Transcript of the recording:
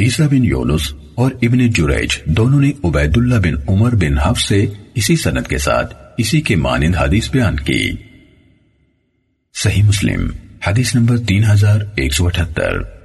عیسیٰ بن یونس اور ابن جریج دونوں نے عبید اللہ بن عمر بن حفظ سے اسی سند کے ساتھ اسی کے مانند حدیث بیان کی۔ صحیح مسلم، حدیث نمبر تین ہزار ایک سو اٹھتر